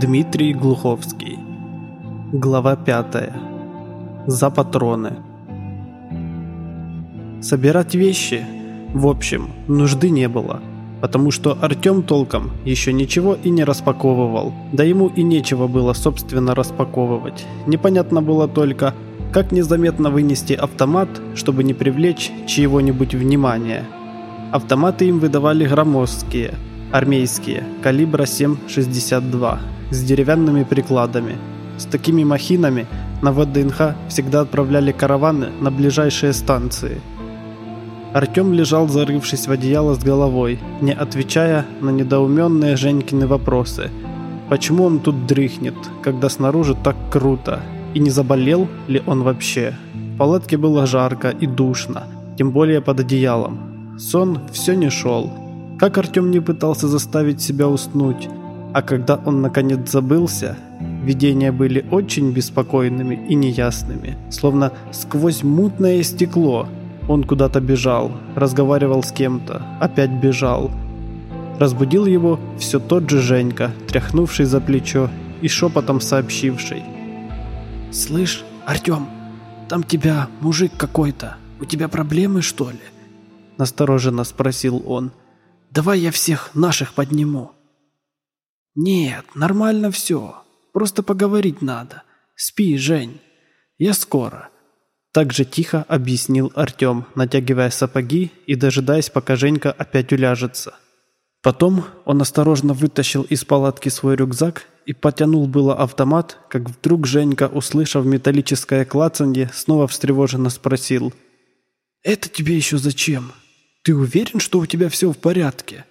Дмитрий Глуховский. Глава 5. За патроны. Собирать вещи, в общем, нужды не было, потому что Артём толком еще ничего и не распаковывал, да ему и нечего было собственно распаковывать. Непонятно было только, как незаметно вынести автомат, чтобы не привлечь чьего-нибудь внимания. Автоматы им выдавали громоздкие, армейские, калибра 7,62 с деревянными прикладами. С такими махинами на ВДНХ всегда отправляли караваны на ближайшие станции. Артем лежал, зарывшись в одеяло с головой, не отвечая на недоуменные Женькины вопросы. Почему он тут дрыхнет, когда снаружи так круто? И не заболел ли он вообще? В палатке было жарко и душно, тем более под одеялом. Сон все не шел. Как Артем не пытался заставить себя уснуть, а когда он наконец забылся, видения были очень беспокойными и неясными, словно сквозь мутное стекло. Он куда-то бежал, разговаривал с кем-то, опять бежал. Разбудил его все тот же Женька, тряхнувший за плечо и шепотом сообщивший. «Слышь, Артем, там тебя мужик какой-то. У тебя проблемы, что ли?» Настороженно спросил он. «Давай я всех наших подниму». «Нет, нормально все. Просто поговорить надо. Спи, Жень. Я скоро». Так же тихо объяснил Артем, натягивая сапоги и дожидаясь, пока Женька опять уляжется. Потом он осторожно вытащил из палатки свой рюкзак и потянул было автомат, как вдруг Женька, услышав металлическое клацанье, снова встревоженно спросил. «Это тебе еще зачем? Ты уверен, что у тебя все в порядке?»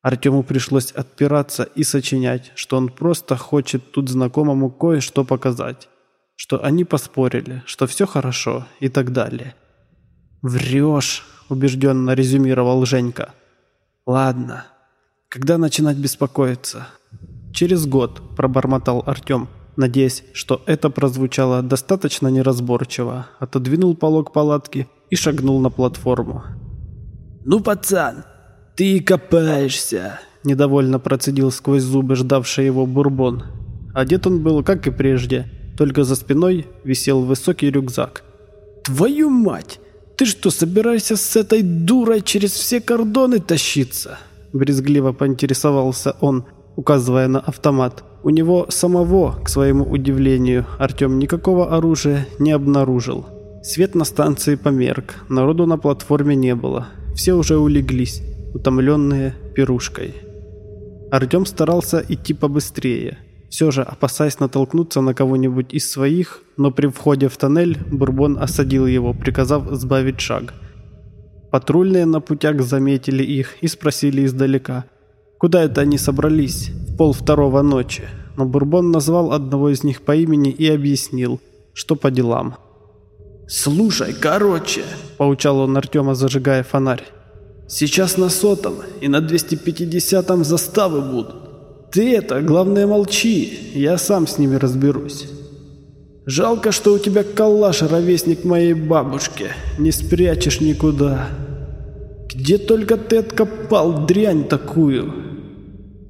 Артему пришлось отпираться и сочинять, что он просто хочет тут знакомому кое-что показать. Что они поспорили, что все хорошо и так далее. «Врешь», — убежденно резюмировал Женька. «Ладно. Когда начинать беспокоиться?» «Через год», — пробормотал Артем, надеясь, что это прозвучало достаточно неразборчиво, отодвинул полог палатки и шагнул на платформу. «Ну, пацан, «Ты копаешься!» – недовольно процедил сквозь зубы ждавший его бурбон. Одет он был, как и прежде, только за спиной висел высокий рюкзак. «Твою мать! Ты что, собираешься с этой дурой через все кордоны тащиться?» Брезгливо поинтересовался он, указывая на автомат. У него самого, к своему удивлению, Артем никакого оружия не обнаружил. Свет на станции померк, народу на платформе не было. Все уже улеглись утомленные пирушкой. Артем старался идти побыстрее, все же опасаясь натолкнуться на кого-нибудь из своих, но при входе в тоннель Бурбон осадил его, приказав сбавить шаг. Патрульные на путях заметили их и спросили издалека, куда это они собрались в пол второго ночи, но Бурбон назвал одного из них по имени и объяснил, что по делам. «Слушай, короче», – поучал он Артема, зажигая фонарь. Сейчас на сотом и на 250-м заставы будут. Ты это, главное, молчи, я сам с ними разберусь. Жалко, что у тебя калаш, ровесник моей бабушки, не спрячешь никуда. Где только ты откопал дрянь такую?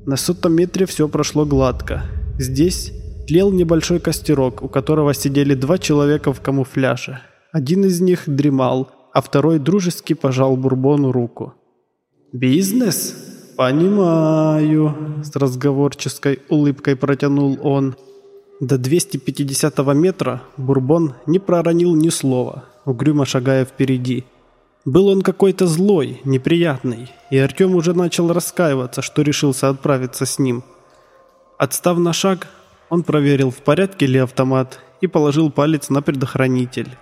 На сотом метре все прошло гладко. Здесь тлел небольшой костерок, у которого сидели два человека в камуфляже. Один из них дремал, а второй дружески пожал Бурбону руку. «Бизнес?» «Понимаю», — с разговорческой улыбкой протянул он. До 250 метра Бурбон не проронил ни слова, угрюмо шагая впереди. Был он какой-то злой, неприятный, и Артем уже начал раскаиваться, что решился отправиться с ним. Отстав на шаг, он проверил, в порядке ли автомат, и положил палец на предохранитель.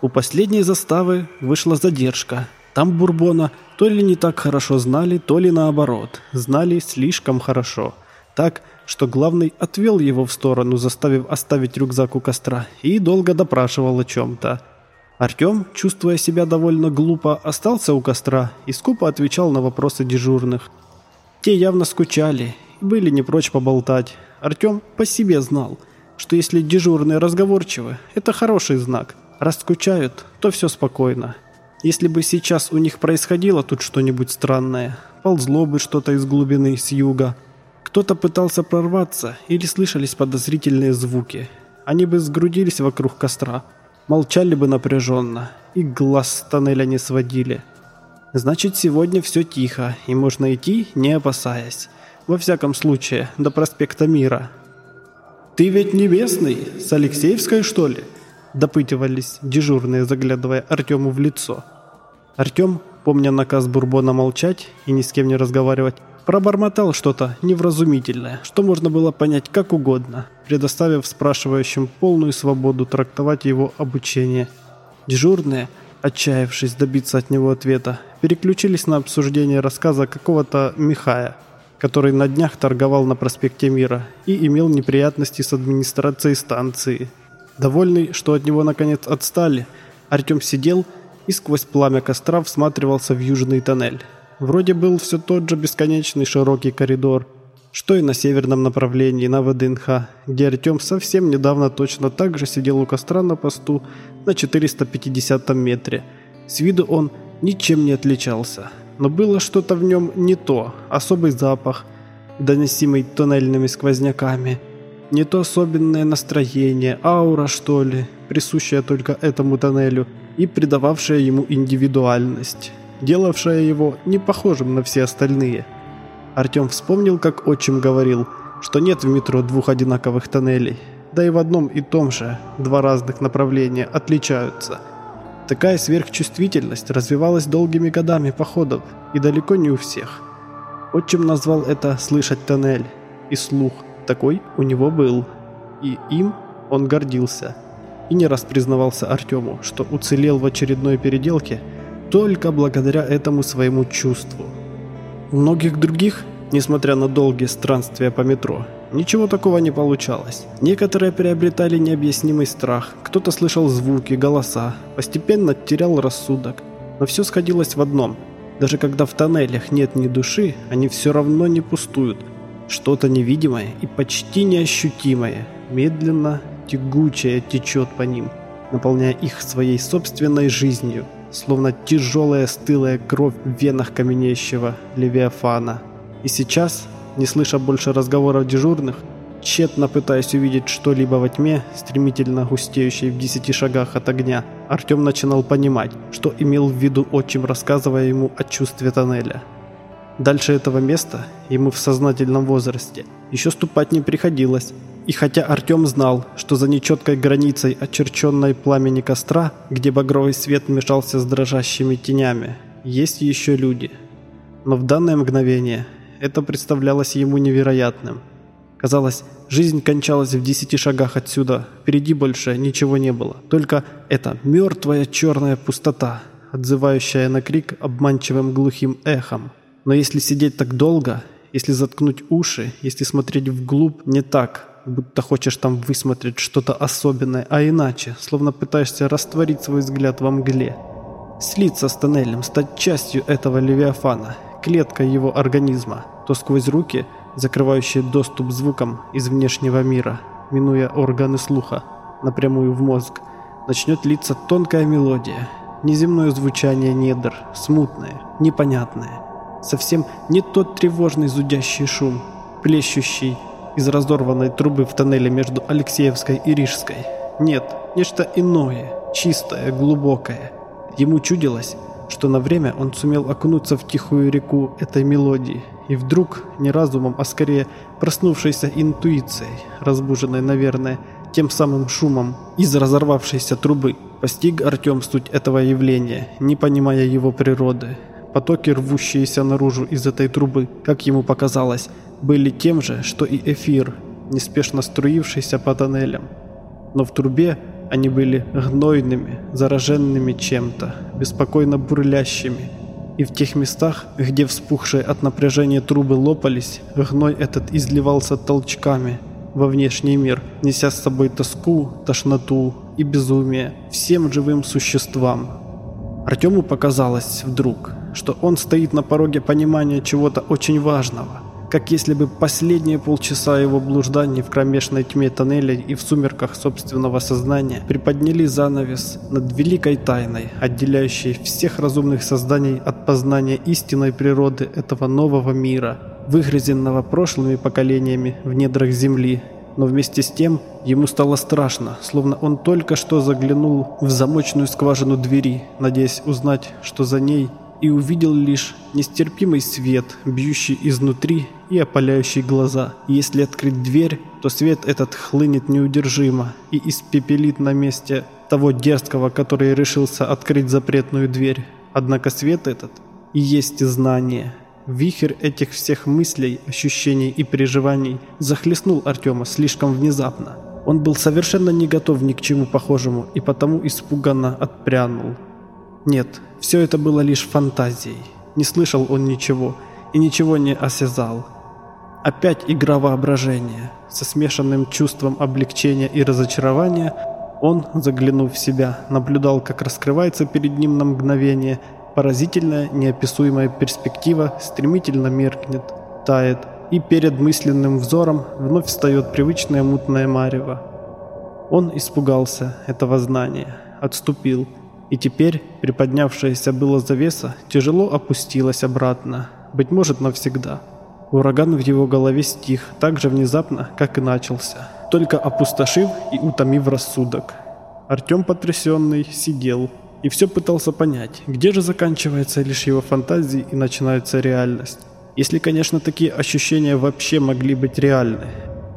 У последней заставы вышла задержка. Там Бурбона то ли не так хорошо знали, то ли наоборот, знали слишком хорошо. Так, что главный отвел его в сторону, заставив оставить рюкзак у костра, и долго допрашивал о чем-то. Артем, чувствуя себя довольно глупо, остался у костра и скупо отвечал на вопросы дежурных. Те явно скучали и были не прочь поболтать. Артем по себе знал, что если дежурные разговорчивы, это хороший знак – Раз скучают, то все спокойно. Если бы сейчас у них происходило тут что-нибудь странное, ползло бы что-то из глубины, с юга, кто-то пытался прорваться или слышались подозрительные звуки, они бы сгрудились вокруг костра, молчали бы напряженно и глаз с тоннеля не сводили. Значит, сегодня все тихо, и можно идти, не опасаясь. Во всяком случае, до проспекта Мира. «Ты ведь не местный? С Алексеевской, что ли?» Допытывались дежурные, заглядывая Артему в лицо. Артем, помня наказ Бурбона молчать и ни с кем не разговаривать, пробормотал что-то невразумительное, что можно было понять как угодно, предоставив спрашивающим полную свободу трактовать его обучение. Дежурные, отчаявшись добиться от него ответа, переключились на обсуждение рассказа какого-то Михая, который на днях торговал на проспекте Мира и имел неприятности с администрацией станции. Довольный, что от него наконец отстали, Артем сидел и сквозь пламя костра всматривался в южный тоннель. Вроде был все тот же бесконечный широкий коридор, что и на северном направлении, на ВДНХ, где Артем совсем недавно точно так же сидел у костра на посту на 450 метре. С виду он ничем не отличался, но было что-то в нем не то, особый запах, доносимый тоннельными сквозняками, не то особенное настроение, аура что ли, присущая только этому тоннелю – и придававшая ему индивидуальность, делавшая его не похожим на все остальные. Артем вспомнил, как отчим говорил, что нет в метро двух одинаковых тоннелей, да и в одном и том же два разных направления отличаются. Такая сверхчувствительность развивалась долгими годами походов и далеко не у всех. Отчим назвал это «слышать тоннель», и слух такой у него был, и им он гордился – и не раз признавался Артему, что уцелел в очередной переделке только благодаря этому своему чувству. У многих других, несмотря на долгие странствия по метро, ничего такого не получалось. Некоторые приобретали необъяснимый страх, кто-то слышал звуки, голоса, постепенно терял рассудок. Но все сходилось в одном. Даже когда в тоннелях нет ни души, они все равно не пустуют. Что-то невидимое и почти неощутимое медленно тягучая течет по ним, наполняя их своей собственной жизнью, словно тяжелая стылая кровь в венах каменеющего Левиафана. И сейчас, не слыша больше разговоров дежурных, тщетно пытаясь увидеть что-либо во тьме, стремительно густеющей в десяти шагах от огня, Артем начинал понимать, что имел в виду отчим, рассказывая ему о чувстве тоннеля. Дальше этого места ему в сознательном возрасте еще ступать не приходилось, и хотя Артем знал, что за нечеткой границей очерченной пламени костра, где багровый свет мешался с дрожащими тенями, есть еще люди. Но в данное мгновение это представлялось ему невероятным. Казалось, жизнь кончалась в десяти шагах отсюда, впереди больше ничего не было. Только эта мертвая черная пустота, отзывающая на крик обманчивым глухим эхом. Но если сидеть так долго, если заткнуть уши, если смотреть вглубь не так, будто хочешь там высмотреть что-то особенное, а иначе, словно пытаешься растворить свой взгляд во мгле. Слиться с тоннелем, стать частью этого левиафана, клеткой его организма, то сквозь руки, закрывающие доступ звукам из внешнего мира, минуя органы слуха, напрямую в мозг, начнет литься тонкая мелодия, неземное звучание недр, смутное, непонятное. Совсем не тот тревожный зудящий шум, плещущий из разорванной трубы в тоннеле между Алексеевской и Рижской. Нет, нечто иное, чистое, глубокое. Ему чудилось, что на время он сумел окунуться в тихую реку этой мелодии, и вдруг, не разумом, а скорее проснувшейся интуицией, разбуженной, наверное, тем самым шумом из разорвавшейся трубы, постиг Артем суть этого явления, не понимая его природы. Потоки, рвущиеся наружу из этой трубы, как ему показалось, были тем же, что и эфир, неспешно струившийся по тоннелям. Но в трубе они были гнойными, зараженными чем-то, беспокойно бурлящими. И в тех местах, где вспухшие от напряжения трубы лопались, гной этот изливался толчками во внешний мир, неся с собой тоску, тошноту и безумие всем живым существам. Артему показалось вдруг, что он стоит на пороге понимания чего-то очень важного – как если бы последние полчаса его блужданий в кромешной тьме тоннелей и в сумерках собственного сознания приподняли занавес над великой тайной, отделяющей всех разумных созданий от познания истинной природы этого нового мира, выгрызенного прошлыми поколениями в недрах Земли. Но вместе с тем ему стало страшно, словно он только что заглянул в замочную скважину двери, надеясь узнать, что за ней и увидел лишь нестерпимый свет, бьющий изнутри и опаляющий глаза. Если открыть дверь, то свет этот хлынет неудержимо и испепелит на месте того дерзкого, который решился открыть запретную дверь. Однако свет этот и есть знание. Вихрь этих всех мыслей, ощущений и переживаний захлестнул Артема слишком внезапно. Он был совершенно не готов ни к чему похожему и потому испуганно отпрянул. Нет, все это было лишь фантазией. Не слышал он ничего и ничего не осязал. Опять игра воображения. Со смешанным чувством облегчения и разочарования он, заглянув в себя, наблюдал, как раскрывается перед ним на мгновение поразительная, неописуемая перспектива, стремительно меркнет, тает, и перед мысленным взором вновь встает привычное мутное марево. Он испугался этого знания, отступил – и теперь приподнявшаяся была завеса тяжело опустилась обратно, быть может навсегда. Ураган в его голове стих так же внезапно, как и начался, только опустошив и утомив рассудок. Артем потрясенный сидел и все пытался понять, где же заканчивается лишь его фантазии и начинается реальность. Если, конечно, такие ощущения вообще могли быть реальны.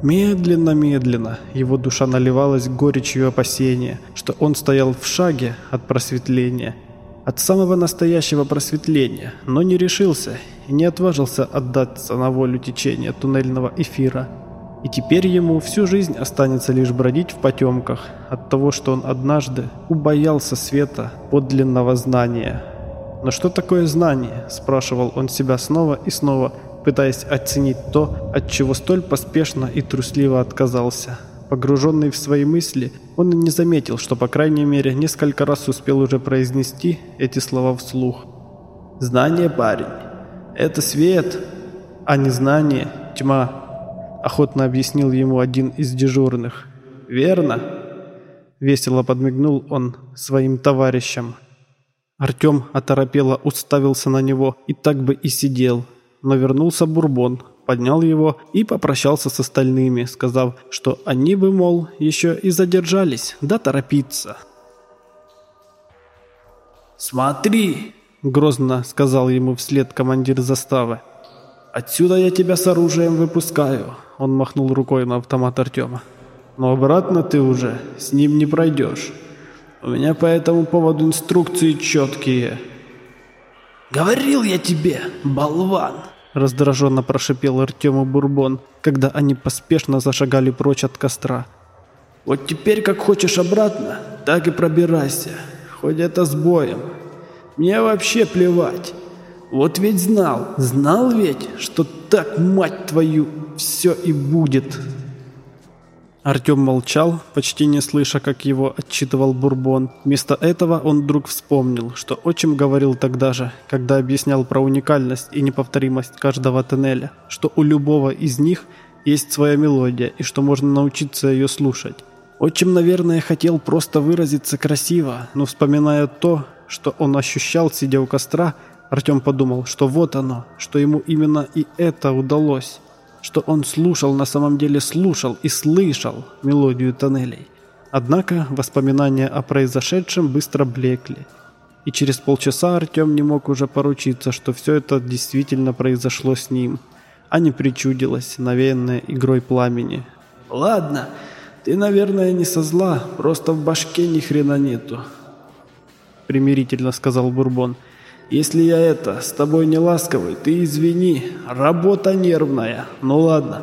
Медленно-медленно его душа наливалась горечью опасения, что он стоял в шаге от просветления, от самого настоящего просветления, но не решился и не отважился отдаться на волю течения туннельного эфира. И теперь ему всю жизнь останется лишь бродить в потемках от того, что он однажды убоялся света подлинного знания. «Но что такое знание?» – спрашивал он себя снова и снова – пытаясь оценить то, от чего столь поспешно и трусливо отказался. Погруженный в свои мысли, он и не заметил, что по крайней мере несколько раз успел уже произнести эти слова вслух. «Знание, парень, это свет, а не знание – тьма», – охотно объяснил ему один из дежурных. «Верно?» – весело подмигнул он своим товарищам. Артем оторопело уставился на него и так бы и сидел – но вернулся Бурбон, поднял его и попрощался с остальными, сказав, что они бы, мол, еще и задержались, да торопиться. «Смотри!» – грозно сказал ему вслед командир заставы. «Отсюда я тебя с оружием выпускаю», – он махнул рукой на автомат Артема. «Но обратно ты уже с ним не пройдешь. У меня по этому поводу инструкции четкие». «Говорил я тебе, болван!» Раздраженно прошипел Артему Бурбон, когда они поспешно зашагали прочь от костра. «Вот теперь как хочешь обратно, так и пробирайся, хоть это с боем. Мне вообще плевать. Вот ведь знал, знал ведь, что так, мать твою, все и будет». Артем молчал, почти не слыша, как его отчитывал Бурбон. Вместо этого он вдруг вспомнил, что отчим говорил тогда же, когда объяснял про уникальность и неповторимость каждого тоннеля, что у любого из них есть своя мелодия и что можно научиться ее слушать. Отчим, наверное, хотел просто выразиться красиво, но вспоминая то, что он ощущал, сидя у костра, Артем подумал, что вот оно, что ему именно и это удалось что он слушал, на самом деле слушал и слышал мелодию тоннелей. Однако воспоминания о произошедшем быстро блекли. И через полчаса Артем не мог уже поручиться, что все это действительно произошло с ним, а не причудилось, навеянное игрой пламени. «Ладно, ты, наверное, не со зла, просто в башке ни хрена нету», — примирительно сказал Бурбон. Если я это, с тобой не ласковый, ты извини, работа нервная. Ну ладно,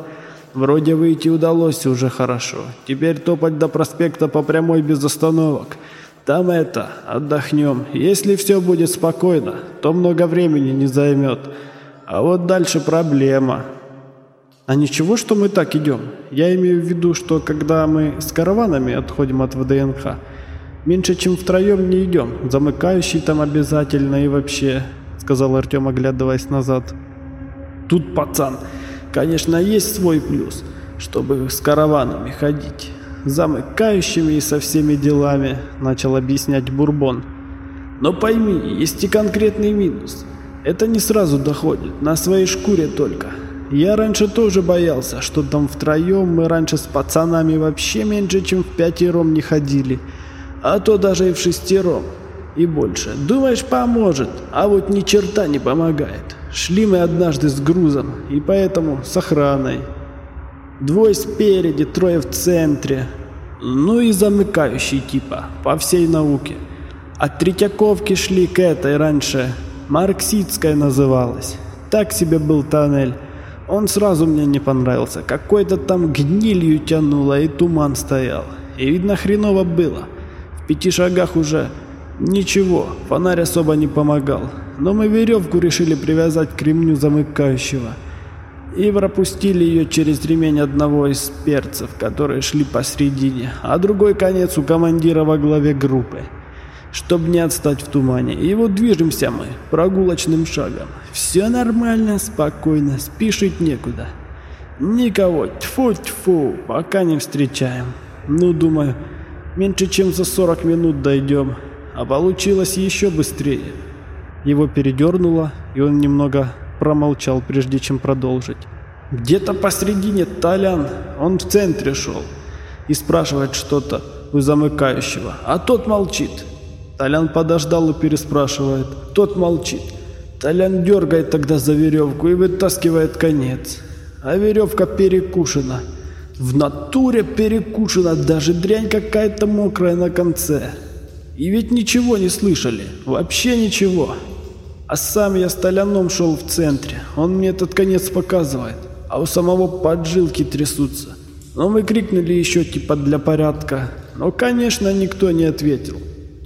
вроде выйти удалось уже хорошо. Теперь топать до проспекта по прямой без остановок. Там это, отдохнем. Если все будет спокойно, то много времени не займет. А вот дальше проблема. А ничего, что мы так идем? Я имею в виду, что когда мы с караванами отходим от ВДНХ, Меньше, чем втроем не идем. Замыкающий там обязательно и вообще», — сказал Артем, оглядываясь назад. «Тут, пацан, конечно, есть свой плюс, чтобы с караванами ходить, замыкающими и со всеми делами, начал объяснять Бурбон. Но пойми, есть и конкретный минус. Это не сразу доходит, на своей шкуре только. Я раньше тоже боялся, что там втроем мы раньше с пацанами вообще меньше, чем в пятером не ходили, а то даже и в шестером и больше. Думаешь, поможет, а вот ни черта не помогает. Шли мы однажды с грузом, и поэтому с охраной. Двое спереди, трое в центре. Ну и замыкающий типа, по всей науке. От Третьяковки шли к этой раньше, Марксистская называлась. Так себе был тоннель. Он сразу мне не понравился. Какой-то там гнилью тянуло и туман стоял. И видно хреново было. Пяти шагах уже ничего, фонарь особо не помогал. Но мы веревку решили привязать к ремню замыкающего. И пропустили ее через ремень одного из перцев, которые шли посредине, а другой конец у командира во главе группы чтобы не отстать в тумане. И вот движемся мы прогулочным шагом. Все нормально, спокойно, спешить некуда. Никого, тьфу-тьфу, пока не встречаем. Ну, думаю, меньше чем за 40 минут дойдем. А получилось еще быстрее. Его передернуло, и он немного промолчал, прежде чем продолжить. Где-то посредине Толян, он в центре шел, и спрашивает что-то у замыкающего, а тот молчит. Толян подождал и переспрашивает. Тот молчит. Толян дергает тогда за веревку и вытаскивает конец. А веревка перекушена. В натуре перекушена, даже дрянь какая-то мокрая на конце. И ведь ничего не слышали, вообще ничего. А сам я с Толяном шел в центре, он мне этот конец показывает, а у самого поджилки трясутся. Но мы крикнули еще типа для порядка, но конечно никто не ответил.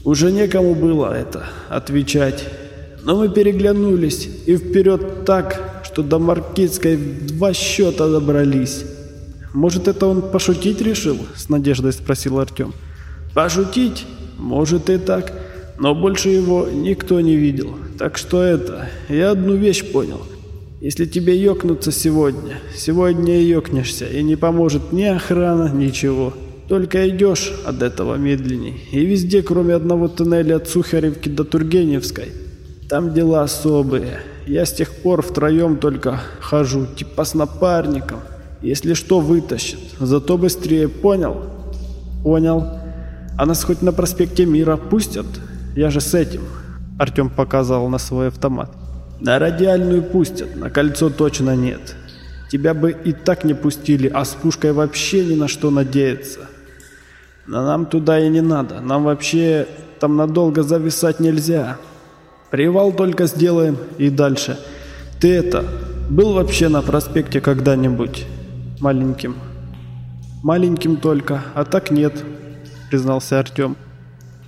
Уже некому было это отвечать. Но мы переглянулись и вперед так, что до Маркитской в два счета добрались. «Может, это он пошутить решил?» – с надеждой спросил Артем. «Пошутить? Может и так. Но больше его никто не видел. Так что это, я одну вещь понял. Если тебе ёкнуться сегодня, сегодня и ёкнешься, и не поможет ни охрана, ничего». Только идешь от этого медленней. И везде, кроме одного туннеля от Сухаревки до Тургеневской, там дела особые. Я с тех пор втроем только хожу, типа с напарником. Если что, вытащит. Зато быстрее, понял? Понял. А нас хоть на проспекте Мира пустят? Я же с этим. Артем показал на свой автомат. На радиальную пустят, на кольцо точно нет. Тебя бы и так не пустили, а с пушкой вообще ни на что надеяться. Но нам туда и не надо. Нам вообще там надолго зависать нельзя. Привал только сделаем и дальше. Ты это, был вообще на проспекте когда-нибудь? Маленьким. Маленьким только, а так нет, признался Артем.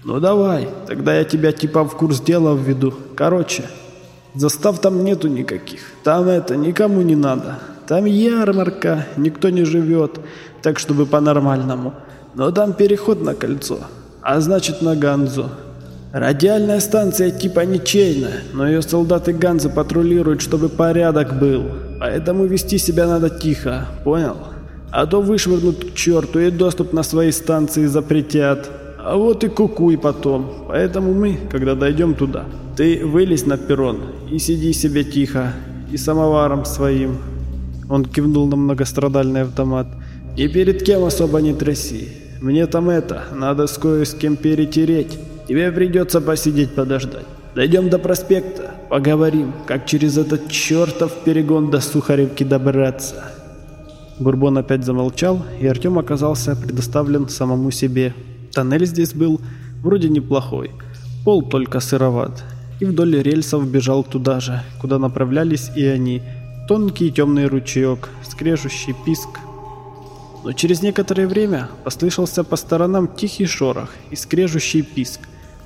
Ну давай, тогда я тебя типа в курс дела введу. Короче, застав там нету никаких. Там это никому не надо. Там ярмарка, никто не живет, так чтобы по-нормальному. Но там переход на кольцо, а значит на Ганзу. Радиальная станция типа ничейная, но ее солдаты Ганзы патрулируют, чтобы порядок был. Поэтому вести себя надо тихо, понял? А то вышвырнут к черту и доступ на свои станции запретят. А вот и кукуй потом. Поэтому мы, когда дойдем туда, ты вылезь на перрон и сиди себе тихо. И самоваром своим. Он кивнул на многострадальный автомат. И перед кем особо не тряси. Мне там это, надо с кое с кем перетереть. Тебе придется посидеть подождать. Дойдем до проспекта, поговорим, как через этот чертов перегон до Сухаревки добраться. Бурбон опять замолчал, и Артем оказался предоставлен самому себе. Тоннель здесь был вроде неплохой, пол только сыроват. И вдоль рельсов бежал туда же, куда направлялись и они. Тонкий темный ручеек, скрежущий писк, но через некоторое время послышался по сторонам тихий шорох и скрежущий писк,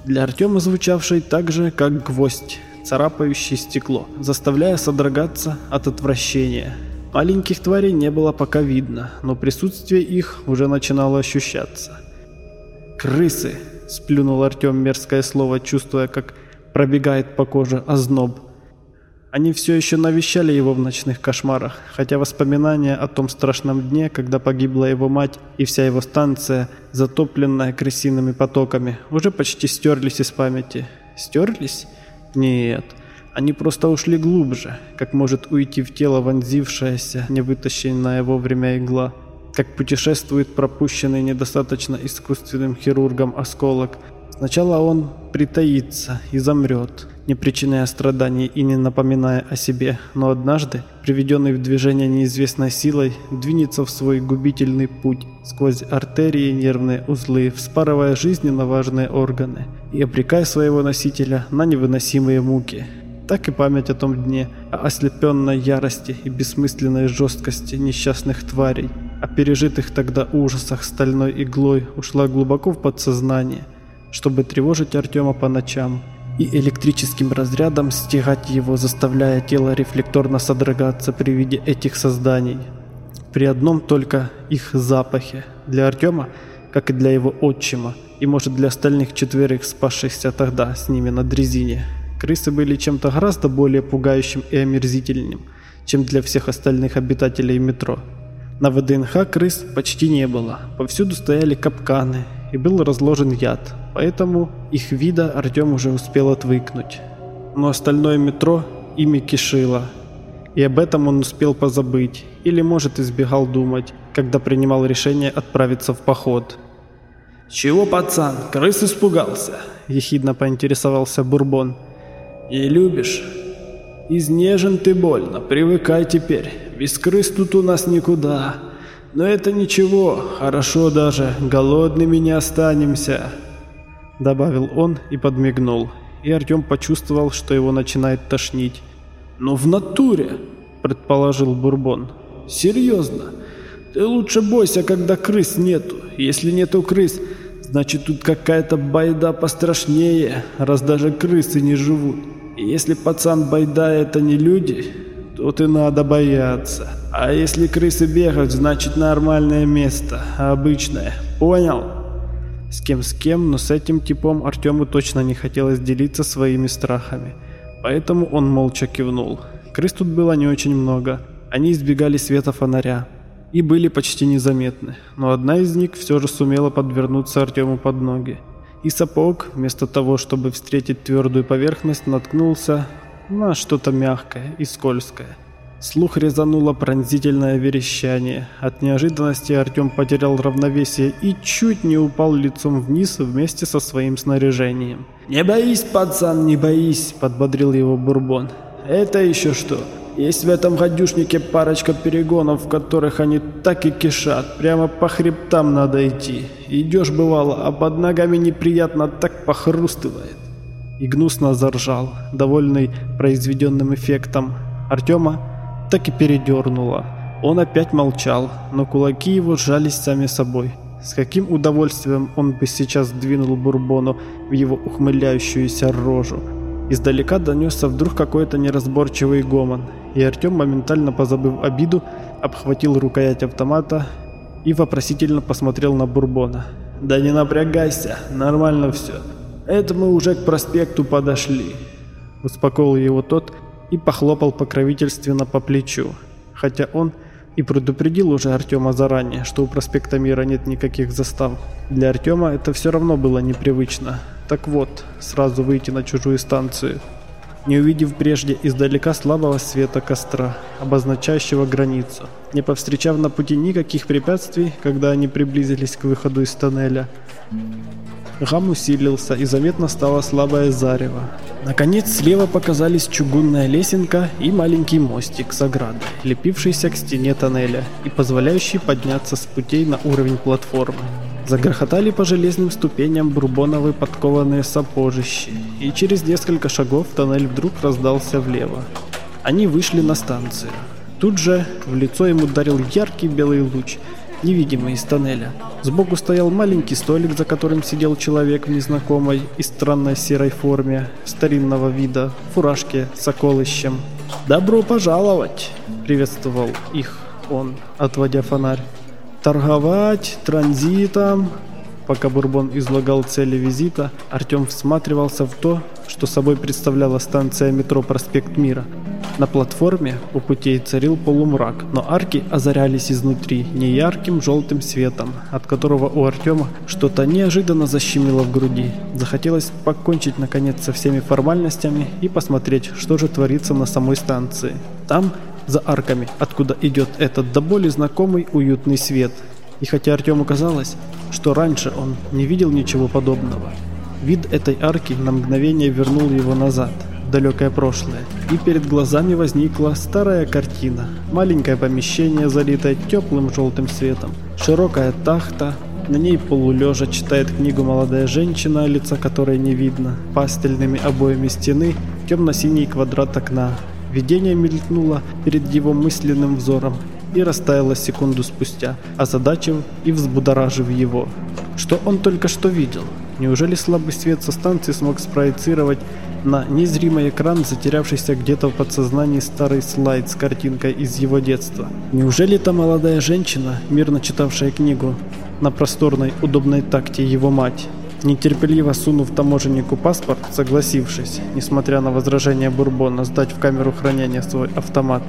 для Артема звучавший так же, как гвоздь, царапающий стекло, заставляя содрогаться от отвращения. Маленьких тварей не было пока видно, но присутствие их уже начинало ощущаться. «Крысы!» – сплюнул Артем мерзкое слово, чувствуя, как пробегает по коже озноб. Они все еще навещали его в ночных кошмарах, хотя воспоминания о том страшном дне, когда погибла его мать и вся его станция, затопленная крысиными потоками, уже почти стерлись из памяти. Стерлись? Нет. Они просто ушли глубже, как может уйти в тело вонзившаяся, невытащенная вовремя игла. Как путешествует пропущенный недостаточно искусственным хирургом осколок. Сначала он притаится и замрет, не причиняя страданий и не напоминая о себе, но однажды, приведенный в движение неизвестной силой, двинется в свой губительный путь сквозь артерии и нервные узлы, вспарывая жизненно важные органы и обрекая своего носителя на невыносимые муки. Так и память о том дне, о ослепленной ярости и бессмысленной жесткости несчастных тварей, о пережитых тогда ужасах стальной иглой ушла глубоко в подсознание, чтобы тревожить Артема по ночам, и электрическим разрядом стягать его, заставляя тело рефлекторно содрогаться при виде этих созданий. При одном только их запахе. Для Артема, как и для его отчима, и может для остальных четверых, спасшихся тогда с ними на дрезине. Крысы были чем-то гораздо более пугающим и омерзительным, чем для всех остальных обитателей метро. На ВДНХ крыс почти не было, повсюду стояли капканы, и был разложен яд, поэтому их вида Артем уже успел отвыкнуть. Но остальное метро ими кишило, и об этом он успел позабыть, или, может, избегал думать, когда принимал решение отправиться в поход. «Чего, пацан, крыс испугался?» – ехидно поинтересовался Бурбон. «Не любишь?» «Изнежен ты больно, привыкай теперь, без крыс тут у нас никуда». Но это ничего, хорошо даже, голодными не останемся. Добавил он и подмигнул. И Артем почувствовал, что его начинает тошнить. «Но в натуре!» – предположил Бурбон. «Серьезно? Ты лучше бойся, когда крыс нету. Если нету крыс, значит тут какая-то байда пострашнее, раз даже крысы не живут. Если пацан байда это не люди, Тут и надо бояться. А если крысы бегают, значит нормальное место, обычное. Понял? С кем с кем, но с этим типом Артему точно не хотелось делиться своими страхами. Поэтому он молча кивнул. Крыс тут было не очень много. Они избегали света фонаря и были почти незаметны, но одна из них все же сумела подвернуться Артему под ноги. И сапог, вместо того, чтобы встретить твердую поверхность, наткнулся на что-то мягкое и скользкое. Слух резануло пронзительное верещание. От неожиданности Артем потерял равновесие и чуть не упал лицом вниз вместе со своим снаряжением. «Не боись, пацан, не боись!» – подбодрил его Бурбон. «Это еще что? Есть в этом гадюшнике парочка перегонов, в которых они так и кишат. Прямо по хребтам надо идти. Идешь, бывало, а под ногами неприятно так похрустывает и гнусно заржал, довольный произведенным эффектом. Артема так и передернуло. Он опять молчал, но кулаки его сжались сами собой. С каким удовольствием он бы сейчас двинул Бурбону в его ухмыляющуюся рожу. Издалека донесся вдруг какой-то неразборчивый гомон, и Артем, моментально позабыв обиду, обхватил рукоять автомата и вопросительно посмотрел на Бурбона. «Да не напрягайся, нормально все. Это мы уже к проспекту подошли. Успокоил его тот и похлопал покровительственно по плечу. Хотя он и предупредил уже Артема заранее, что у проспекта Мира нет никаких застав. Для Артема это все равно было непривычно. Так вот, сразу выйти на чужую станцию, не увидев прежде издалека слабого света костра, обозначающего границу, не повстречав на пути никаких препятствий, когда они приблизились к выходу из тоннеля. Гам усилился и заметно стало слабое зарево. Наконец слева показались чугунная лесенка и маленький мостик с оградой, лепившийся к стене тоннеля и позволяющий подняться с путей на уровень платформы. Загрохотали по железным ступеням бурбоновые подкованные сапожищи, и через несколько шагов тоннель вдруг раздался влево. Они вышли на станцию. Тут же в лицо ему ударил яркий белый луч – невидимый из тоннеля. Сбоку стоял маленький столик, за которым сидел человек в незнакомой и странной серой форме, старинного вида, фуражке с околыщем. «Добро пожаловать!» – приветствовал их он, отводя фонарь. «Торговать, транзитом...» Пока Бурбон излагал цели визита, Артем всматривался в то, что собой представляла станция метро «Проспект Мира». На платформе у путей царил полумрак, но арки озарялись изнутри неярким желтым светом, от которого у Артема что-то неожиданно защемило в груди. Захотелось покончить наконец со всеми формальностями и посмотреть, что же творится на самой станции. Там, за арками, откуда идет этот до боли знакомый уютный свет. И хотя Артему казалось, что раньше он не видел ничего подобного, вид этой арки на мгновение вернул его назад – далекое прошлое, и перед глазами возникла старая картина. Маленькое помещение, залитое теплым желтым светом, широкая тахта, на ней полулежа читает книгу молодая женщина, лица которой не видно, пастельными обоями стены, темно-синий квадрат окна. Видение мелькнуло перед его мысленным взором и растаяло секунду спустя, озадачив и взбудоражив его. Что он только что видел? Неужели слабый свет со станции смог спроецировать на незримый экран, затерявшийся где-то в подсознании старый слайд с картинкой из его детства. Неужели та молодая женщина, мирно читавшая книгу, на просторной, удобной такте его мать, нетерпеливо сунув таможеннику паспорт, согласившись, несмотря на возражение Бурбона, сдать в камеру хранения свой автомат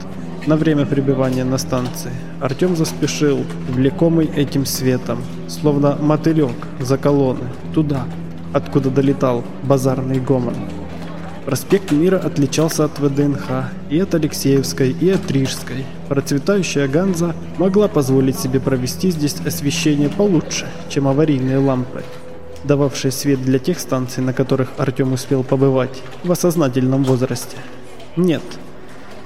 на время пребывания на станции, Артем заспешил, влекомый этим светом, словно мотылек за колонны, туда, откуда долетал базарный гомон. Проспект Мира отличался от ВДНХ и от Алексеевской, и от Рижской. Процветающая Ганза могла позволить себе провести здесь освещение получше, чем аварийные лампы, дававшие свет для тех станций, на которых Артем успел побывать в осознательном возрасте. Нет,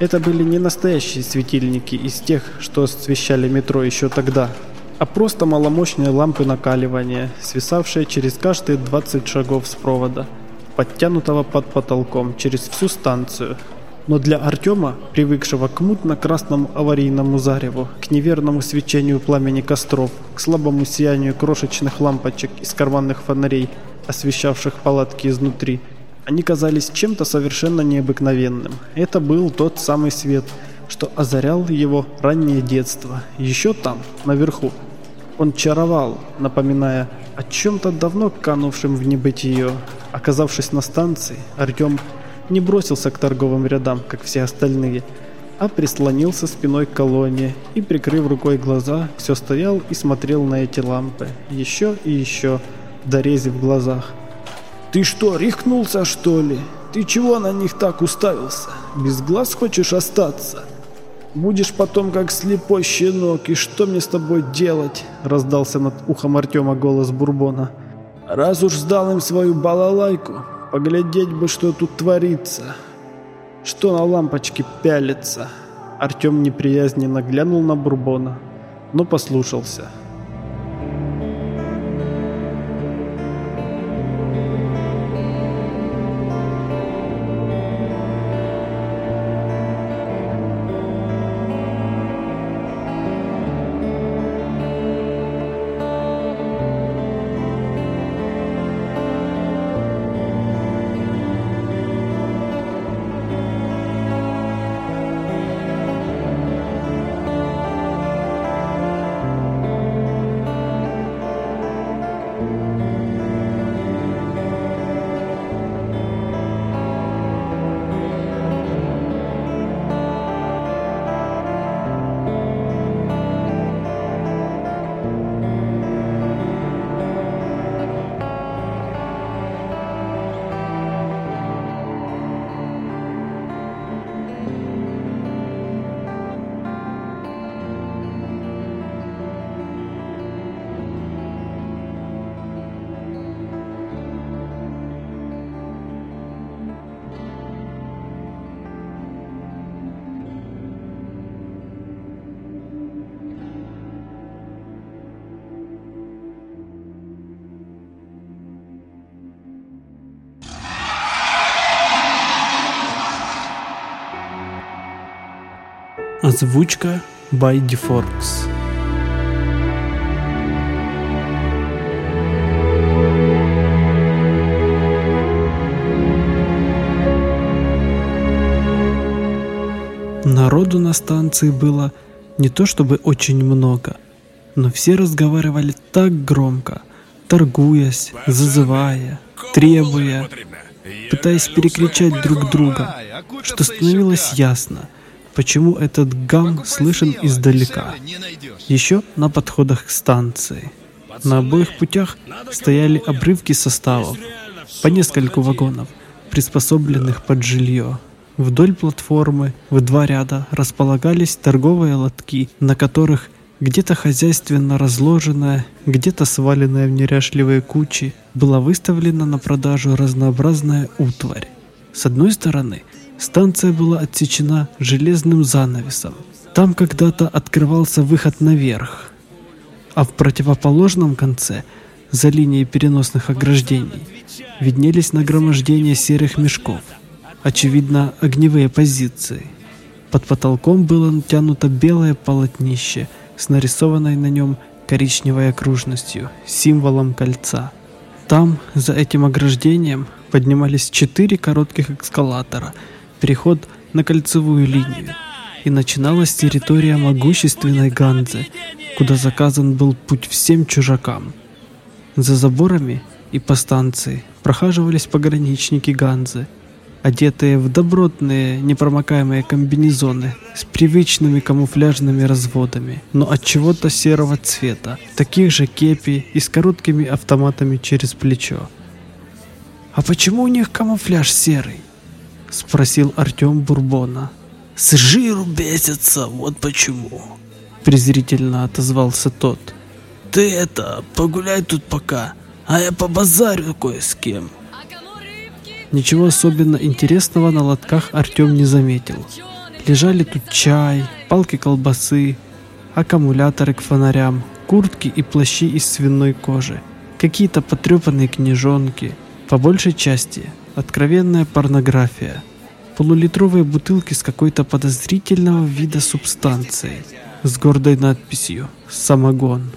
это были не настоящие светильники из тех, что освещали метро еще тогда, а просто маломощные лампы накаливания, свисавшие через каждые 20 шагов с провода – подтянутого под потолком через всю станцию. Но для Артема, привыкшего к мутно-красному аварийному зареву, к неверному свечению пламени костров, к слабому сиянию крошечных лампочек из карманных фонарей, освещавших палатки изнутри, они казались чем-то совершенно необыкновенным. Это был тот самый свет, что озарял его раннее детство, еще там, наверху. Он чаровал, напоминая о чем-то давно канувшем в небытие, Оказавшись на станции, Артем не бросился к торговым рядам, как все остальные, а прислонился спиной к колонне и, прикрыв рукой глаза, все стоял и смотрел на эти лампы, еще и еще, дорезив в глазах. «Ты что, рехнулся, что ли? Ты чего на них так уставился? Без глаз хочешь остаться?» «Будешь потом как слепой щенок, и что мне с тобой делать?» — раздался над ухом Артема голос Бурбона. Раз уж сдал им свою балалайку, поглядеть бы, что тут творится. Что на лампочке пялится. Артем неприязненно глянул на Бурбона, но послушался. Озвучка by Deforks. Народу на станции было не то чтобы очень много, но все разговаривали так громко, торгуясь, зазывая, требуя, пытаясь перекричать друг друга, что становилось ясно, почему этот гам слышен издалека. Еще на подходах к станции. На обоих путях стояли обрывки составов, по нескольку вагонов, приспособленных под жилье. Вдоль платформы в два ряда располагались торговые лотки, на которых где-то хозяйственно разложенная, где-то сваленная в неряшливые кучи, была выставлена на продажу разнообразная утварь. С одной стороны, станция была отсечена железным занавесом. Там когда-то открывался выход наверх, а в противоположном конце, за линией переносных ограждений, виднелись нагромождения серых мешков, очевидно, огневые позиции. Под потолком было натянуто белое полотнище с нарисованной на нем коричневой окружностью, символом кольца. Там, за этим ограждением, поднимались четыре коротких эскалатора, переход на кольцевую линию, и начиналась территория могущественной Ганзы, куда заказан был путь всем чужакам. За заборами и по станции прохаживались пограничники Ганзы, одетые в добротные непромокаемые комбинезоны с привычными камуфляжными разводами, но от чего-то серого цвета, таких же кепи и с короткими автоматами через плечо. «А почему у них камуфляж серый?» — спросил Артем Бурбона. «С жиру бесятся, вот почему!» — презрительно отозвался тот. «Ты это, погуляй тут пока, а я побазарю кое с кем». Ничего особенно интересного на лотках Артем не заметил. Лежали тут чай, палки колбасы, аккумуляторы к фонарям, куртки и плащи из свиной кожи, какие-то потрепанные книжонки, по большей части откровенная порнография, полулитровые бутылки с какой-то подозрительного вида субстанцией, с гордой надписью «Самогон».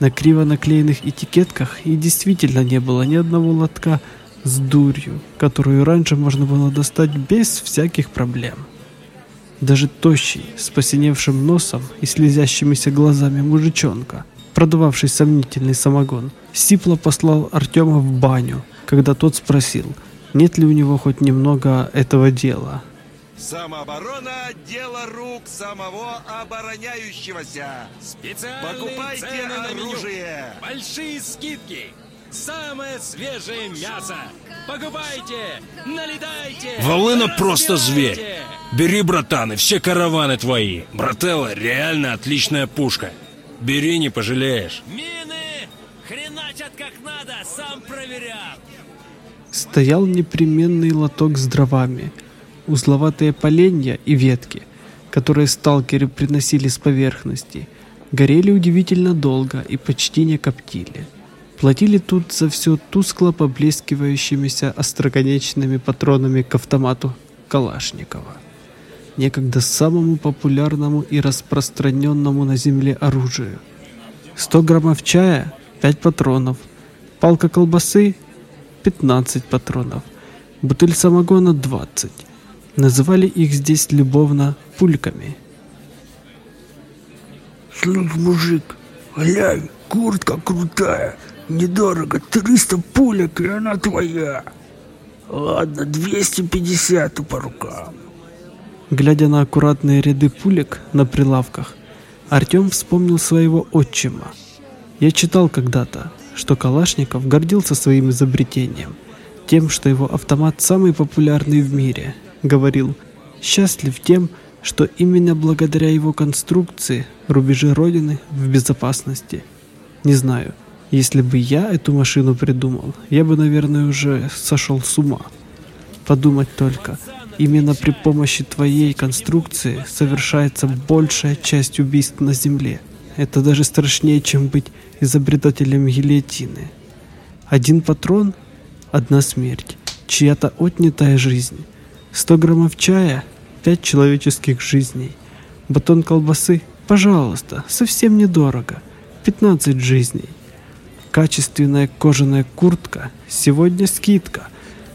На криво наклеенных этикетках и действительно не было ни одного лотка с дурью, которую раньше можно было достать без всяких проблем. Даже тощий, с посиневшим носом и слезящимися глазами мужичонка, продававший сомнительный самогон, сипло послал Артема в баню, когда тот спросил, нет ли у него хоть немного этого дела. Самооборона – дело рук самого обороняющегося. Специальные Покупайте цены оружие. На меню. Большие скидки. Самое свежее мясо. Покупайте, налетайте. Волына просто зверь. Бери, братан, и все караваны твои. Брателла реально отличная пушка. Бери, не пожалеешь. Мины! Хреначат как надо, сам проверял. Стоял непременный лоток с дровами – узловатые поленья и ветки, которые сталкеры приносили с поверхности, горели удивительно долго и почти не коптили. Платили тут за все тускло поблескивающимися остроконечными патронами к автомату Калашникова. Некогда самому популярному и распространенному на земле оружию. 100 граммов чая – 5 патронов, палка колбасы – 15 патронов, бутыль самогона – 20, Называли их здесь любовно пульками. Слышь, мужик, глянь, куртка крутая, недорого, 300 пулек, и она твоя. Ладно, 250 по рукам. Глядя на аккуратные ряды пулек на прилавках, Артем вспомнил своего отчима. Я читал когда-то, что Калашников гордился своим изобретением, тем, что его автомат самый популярный в мире – говорил, счастлив тем, что именно благодаря его конструкции рубежи Родины в безопасности. Не знаю, если бы я эту машину придумал, я бы, наверное, уже сошел с ума. Подумать только, именно при помощи твоей конструкции совершается большая часть убийств на Земле. Это даже страшнее, чем быть изобретателем гильотины. Один патрон – одна смерть, чья-то отнятая жизнь. 100 граммов чая – 5 человеческих жизней. Батон колбасы – пожалуйста, совсем недорого. 15 жизней. Качественная кожаная куртка – сегодня скидка.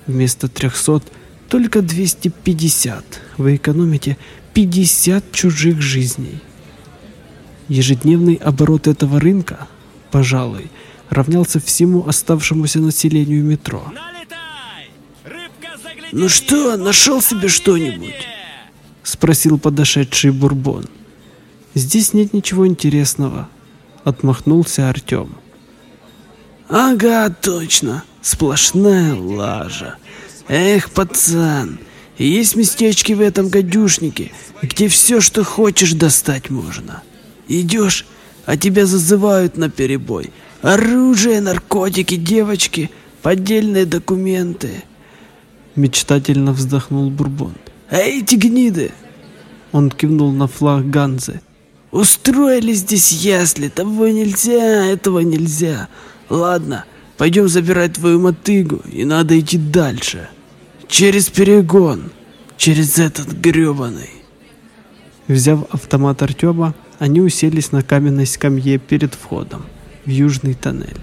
Вместо 300 – только 250. Вы экономите 50 чужих жизней. Ежедневный оборот этого рынка, пожалуй, равнялся всему оставшемуся населению метро. «Ну что, нашел себе что-нибудь?» — спросил подошедший Бурбон. «Здесь нет ничего интересного», — отмахнулся Артем. «Ага, точно, сплошная лажа. Эх, пацан, есть местечки в этом гадюшнике, где все, что хочешь, достать можно. Идешь, а тебя зазывают на перебой. Оружие, наркотики, девочки, поддельные документы. Мечтательно вздохнул Бурбон. А эти гниды, он кивнул на флаг Ганзы. Устроили здесь ясли, того нельзя, этого нельзя. Ладно, пойдем забирать твою мотыгу, и надо идти дальше. Через перегон, через этот гребаный. Взяв автомат Артема, они уселись на каменной скамье перед входом в южный тоннель.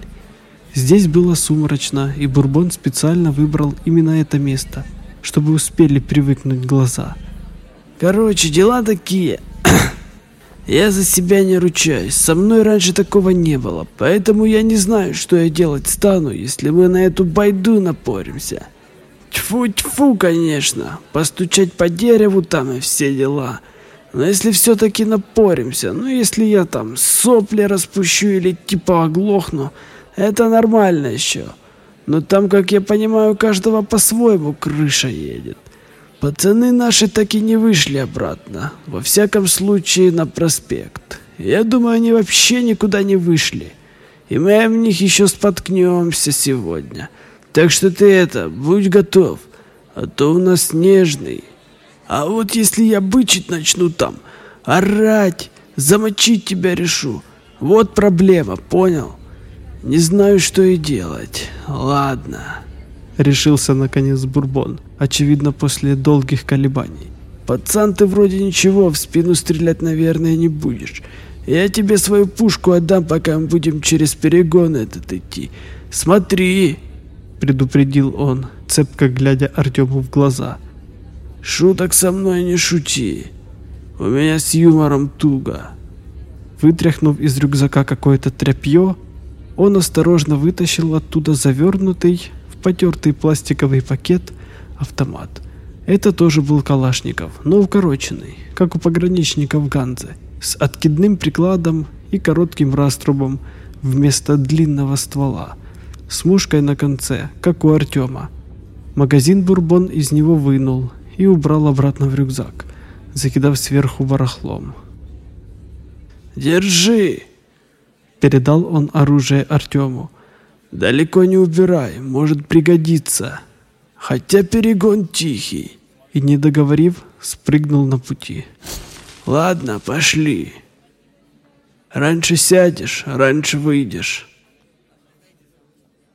Здесь было сумрачно, и Бурбон специально выбрал именно это место, чтобы успели привыкнуть глаза. Короче, дела такие. Я за себя не ручаюсь, со мной раньше такого не было, поэтому я не знаю, что я делать стану, если мы на эту байду напоримся. Тьфу-тьфу, конечно, постучать по дереву там и все дела. Но если все-таки напоримся, ну если я там сопли распущу или типа оглохну, это нормально еще. Но там, как я понимаю, каждого по-своему крыша едет. Пацаны наши так и не вышли обратно. Во всяком случае, на проспект. Я думаю, они вообще никуда не вышли. И мы в них еще споткнемся сегодня. Так что ты это, будь готов, а то у нас нежный. А вот если я бычить начну там, орать, замочить тебя решу, вот проблема, понял? Не знаю, что и делать. Ладно. Решился наконец Бурбон, очевидно после долгих колебаний. Пацан, ты вроде ничего, в спину стрелять, наверное, не будешь. Я тебе свою пушку отдам, пока мы будем через перегон этот идти. Смотри, предупредил он, цепко глядя Артему в глаза. Шуток со мной не шути. У меня с юмором туго. Вытряхнув из рюкзака какое-то тряпье, он осторожно вытащил оттуда завернутый в потертый пластиковый пакет автомат. Это тоже был Калашников, но укороченный, как у пограничников Ганзы, с откидным прикладом и коротким раструбом вместо длинного ствола – с мушкой на конце, как у Артема. Магазин бурбон из него вынул и убрал обратно в рюкзак, закидав сверху барахлом. «Держи!» – передал он оружие Артему. «Далеко не убирай, может пригодиться. Хотя перегон тихий». И, не договорив, спрыгнул на пути. «Ладно, пошли. Раньше сядешь, раньше выйдешь».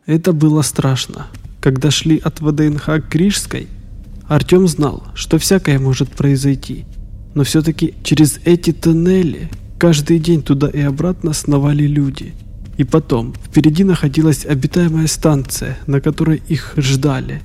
Это было страшно. Когда шли от ВДНХ к Рижской, Артем знал, что всякое может произойти. Но все-таки через эти тоннели каждый день туда и обратно сновали люди. И потом, впереди находилась обитаемая станция, на которой их ждали.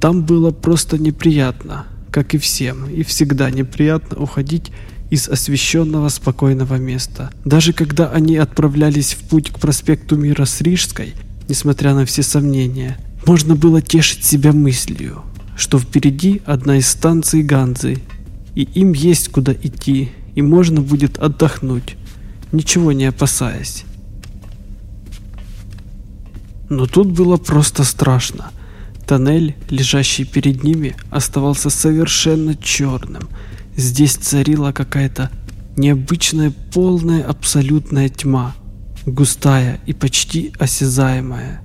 Там было просто неприятно, как и всем, и всегда неприятно уходить из освещенного спокойного места. Даже когда они отправлялись в путь к проспекту Мира с Рижской, несмотря на все сомнения. Можно было тешить себя мыслью, что впереди одна из станций Ганзы, и им есть куда идти, и можно будет отдохнуть, ничего не опасаясь. Но тут было просто страшно. Тоннель, лежащий перед ними, оставался совершенно черным. Здесь царила какая-то необычная полная абсолютная тьма густая и почти осязаемая.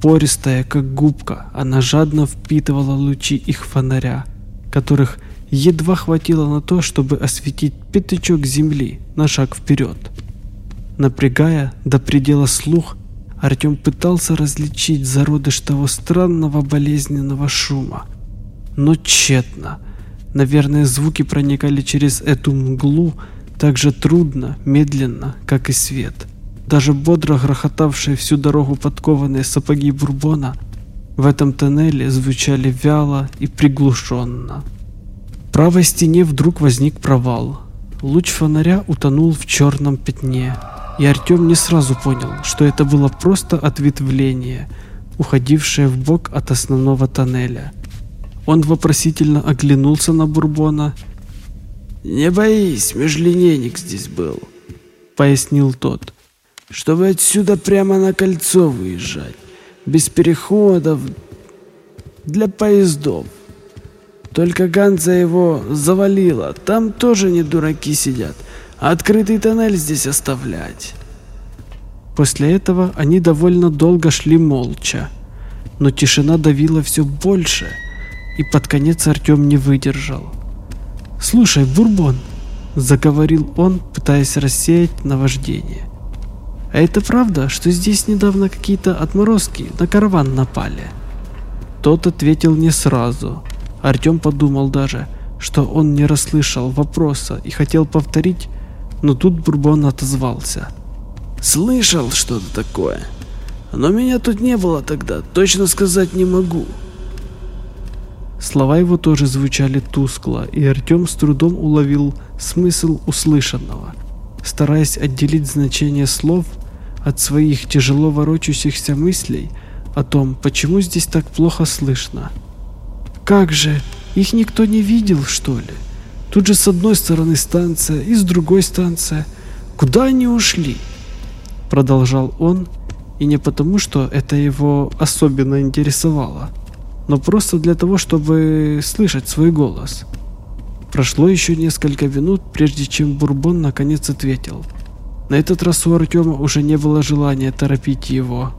Пористая, как губка, она жадно впитывала лучи их фонаря, которых едва хватило на то, чтобы осветить пятачок земли на шаг вперед. Напрягая до предела слух, Артем пытался различить зародыш того странного болезненного шума. Но тщетно. Наверное, звуки проникали через эту мглу так же трудно, медленно, как и свет. Даже бодро грохотавшие всю дорогу подкованные сапоги Бурбона в этом тоннеле звучали вяло и приглушенно. В правой стене вдруг возник провал. Луч фонаря утонул в черном пятне, и Артем не сразу понял, что это было просто ответвление, уходившее в бок от основного тоннеля. Он вопросительно оглянулся на Бурбона. «Не боись, межлинейник здесь был», — пояснил тот. «Чтобы отсюда прямо на кольцо выезжать, без переходов, для поездов. Только Ганза его завалила, там тоже не дураки сидят, а открытый тоннель здесь оставлять». После этого они довольно долго шли молча, но тишина давила все больше, и под конец Артем не выдержал. «Слушай, Бурбон», — заговорил он, пытаясь рассеять наваждение. «А это правда, что здесь недавно какие-то отморозки на караван напали?» Тот ответил не сразу. Артем подумал даже, что он не расслышал вопроса и хотел повторить, но тут Бурбон отозвался. «Слышал что-то такое, но меня тут не было тогда, точно сказать не могу». Слова его тоже звучали тускло, и Артем с трудом уловил смысл услышанного, стараясь отделить значение слов от своих тяжело ворочающихся мыслей о том, почему здесь так плохо слышно. Как же, их никто не видел, что ли? Тут же с одной стороны станция и с другой станция. Куда они ушли? Продолжал он, и не потому, что это его особенно интересовало но просто для того, чтобы слышать свой голос. Прошло еще несколько минут, прежде чем Бурбон наконец ответил. На этот раз у Артема уже не было желания торопить его.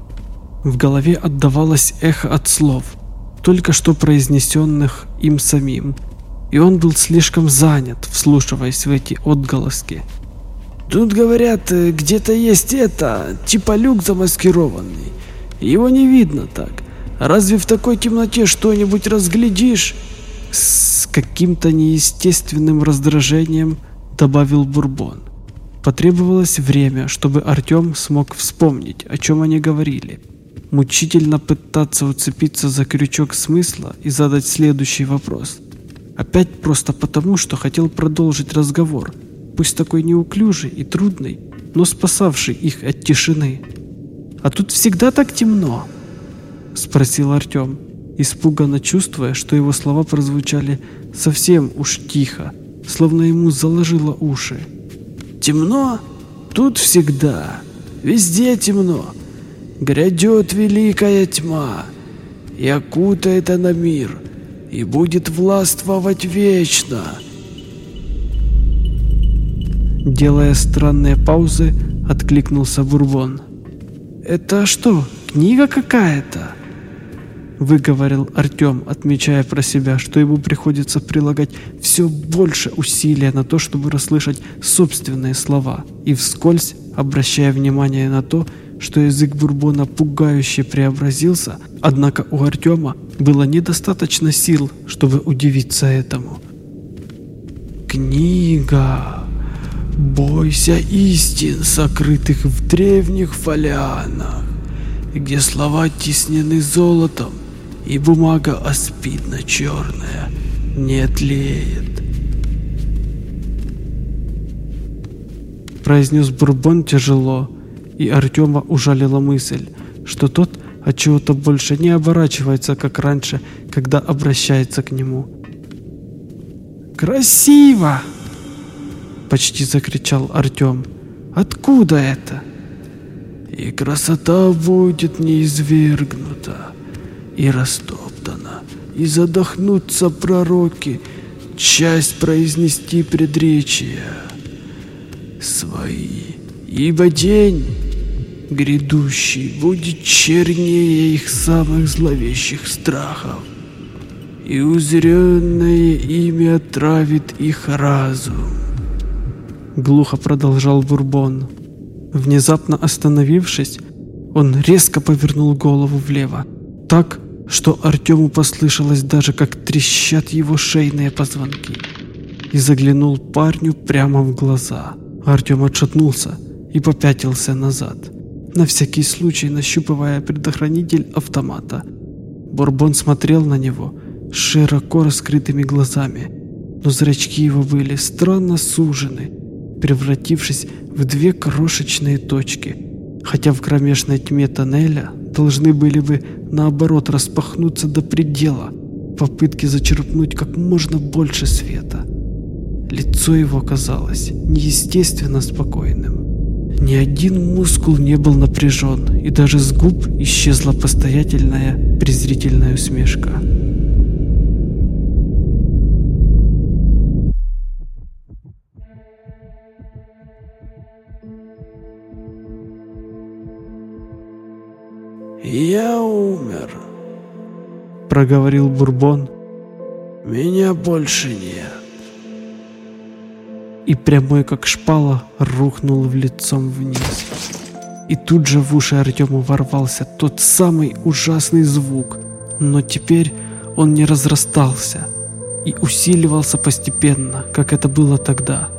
В голове отдавалось эхо от слов, только что произнесенных им самим, и он был слишком занят, вслушиваясь в эти отголоски. «Тут, говорят, где-то есть это, типа люк замаскированный. Его не видно так. Разве в такой темноте что-нибудь разглядишь? С каким-то неестественным раздражением добавил Бурбон. Потребовалось время, чтобы Артем смог вспомнить, о чем они говорили. Мучительно пытаться уцепиться за крючок смысла и задать следующий вопрос. Опять просто потому, что хотел продолжить разговор, пусть такой неуклюжий и трудный, но спасавший их от тишины. А тут всегда так темно. — спросил Артем, испуганно чувствуя, что его слова прозвучали совсем уж тихо, словно ему заложило уши. «Темно? Тут всегда. Везде темно. Грядет великая тьма, и окутает она мир, и будет властвовать вечно». Делая странные паузы, откликнулся Бурбон. «Это что, книга какая-то?» Выговорил Артем, отмечая про себя, что ему приходится прилагать все больше усилия на то, чтобы расслышать собственные слова, и вскользь обращая внимание на то, что язык Бурбона пугающе преобразился, однако у Артема было недостаточно сил, чтобы удивиться этому. «Книга! Бойся истин, сокрытых в древних фолианах, где слова тиснены золотом, и бумага аспидно-черная не тлеет. Произнес Бурбон тяжело, и Артема ужалила мысль, что тот от чего-то больше не оборачивается, как раньше, когда обращается к нему. «Красиво!» — почти закричал Артем. «Откуда это?» «И красота будет неизвергнута», и растоптана, и задохнутся пророки, часть произнести предречия свои, ибо день грядущий будет чернее их самых зловещих страхов, и узренное имя отравит их разум. Глухо продолжал Бурбон. Внезапно остановившись, он резко повернул голову влево, так, что Артему послышалось даже, как трещат его шейные позвонки. И заглянул парню прямо в глаза. Артем отшатнулся и попятился назад, на всякий случай нащупывая предохранитель автомата. Бурбон смотрел на него широко раскрытыми глазами, но зрачки его были странно сужены, превратившись в две крошечные точки, хотя в кромешной тьме тоннеля должны были бы наоборот распахнуться до предела, попытке зачерпнуть как можно больше света. Лицо его казалось неестественно спокойным. Ни один мускул не был напряжен, и даже с губ исчезла постоятельная презрительная усмешка. «Я умер», — проговорил Бурбон. «Меня больше нет». И прямой как шпала рухнул в лицом вниз. И тут же в уши Артему ворвался тот самый ужасный звук, но теперь он не разрастался и усиливался постепенно, как это было тогда.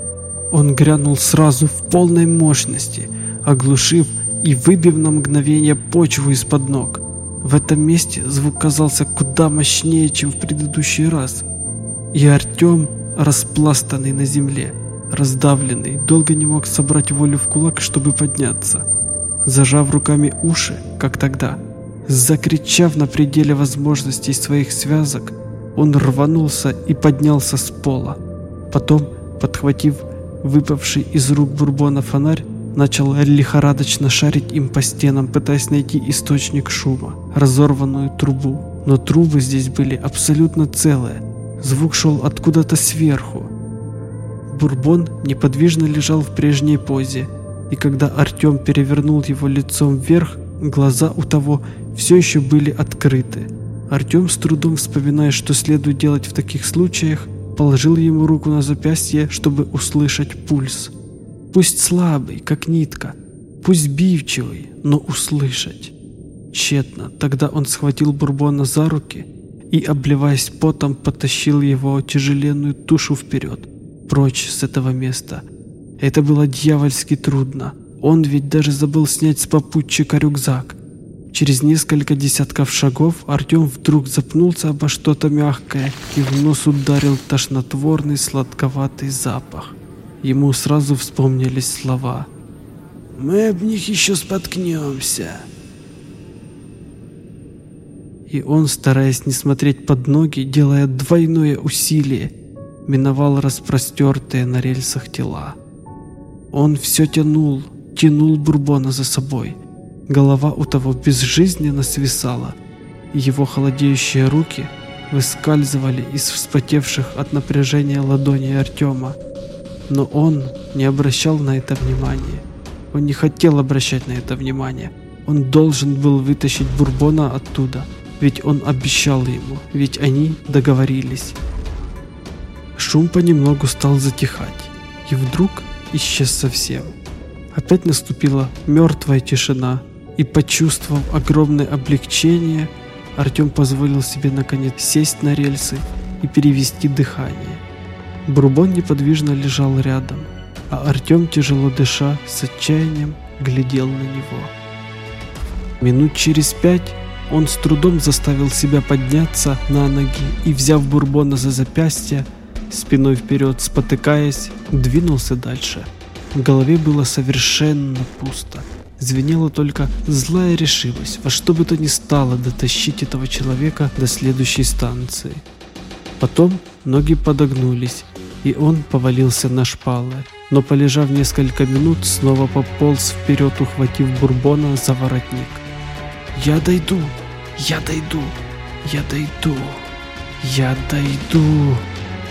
Он грянул сразу в полной мощности, оглушив и выбив на мгновение почву из-под ног. В этом месте звук казался куда мощнее, чем в предыдущий раз. И Артем, распластанный на земле, раздавленный, долго не мог собрать волю в кулак, чтобы подняться. Зажав руками уши, как тогда, закричав на пределе возможностей своих связок, он рванулся и поднялся с пола. Потом, подхватив выпавший из рук Бурбона фонарь, начал лихорадочно шарить им по стенам, пытаясь найти источник шума, разорванную трубу. Но трубы здесь были абсолютно целые. Звук шел откуда-то сверху. Бурбон неподвижно лежал в прежней позе, и когда Артем перевернул его лицом вверх, глаза у того все еще были открыты. Артем, с трудом вспоминая, что следует делать в таких случаях, положил ему руку на запястье, чтобы услышать пульс. Пусть слабый, как нитка, пусть бивчивый, но услышать. Тщетно. Тогда он схватил Бурбона за руки и, обливаясь потом, потащил его тяжеленную тушу вперед, прочь с этого места. Это было дьявольски трудно. Он ведь даже забыл снять с попутчика рюкзак. Через несколько десятков шагов Артем вдруг запнулся обо что-то мягкое и в нос ударил тошнотворный сладковатый запах. Ему сразу вспомнились слова. «Мы об них еще споткнемся». И он, стараясь не смотреть под ноги, делая двойное усилие, миновал распростертые на рельсах тела. Он все тянул, тянул Бурбона за собой. Голова у того безжизненно свисала, и его холодеющие руки выскальзывали из вспотевших от напряжения ладоней Артема. Но он не обращал на это внимания. Он не хотел обращать на это внимание. Он должен был вытащить Бурбона оттуда, ведь он обещал ему, ведь они договорились. Шум понемногу стал затихать, и вдруг исчез совсем. Опять наступила мертвая тишина, и почувствовав огромное облегчение, Артем позволил себе наконец сесть на рельсы и перевести дыхание. Бурбон неподвижно лежал рядом, а Артем, тяжело дыша, с отчаянием глядел на него. Минут через пять он с трудом заставил себя подняться на ноги и, взяв Бурбона за запястье, спиной вперед спотыкаясь, двинулся дальше. В голове было совершенно пусто. Звенела только злая решимость во что бы то ни стало дотащить этого человека до следующей станции. Потом ноги подогнулись, и он повалился на шпалы, но полежав несколько минут, снова пополз вперед, ухватив Бурбона за воротник. «Я дойду! Я дойду! Я дойду! Я дойду!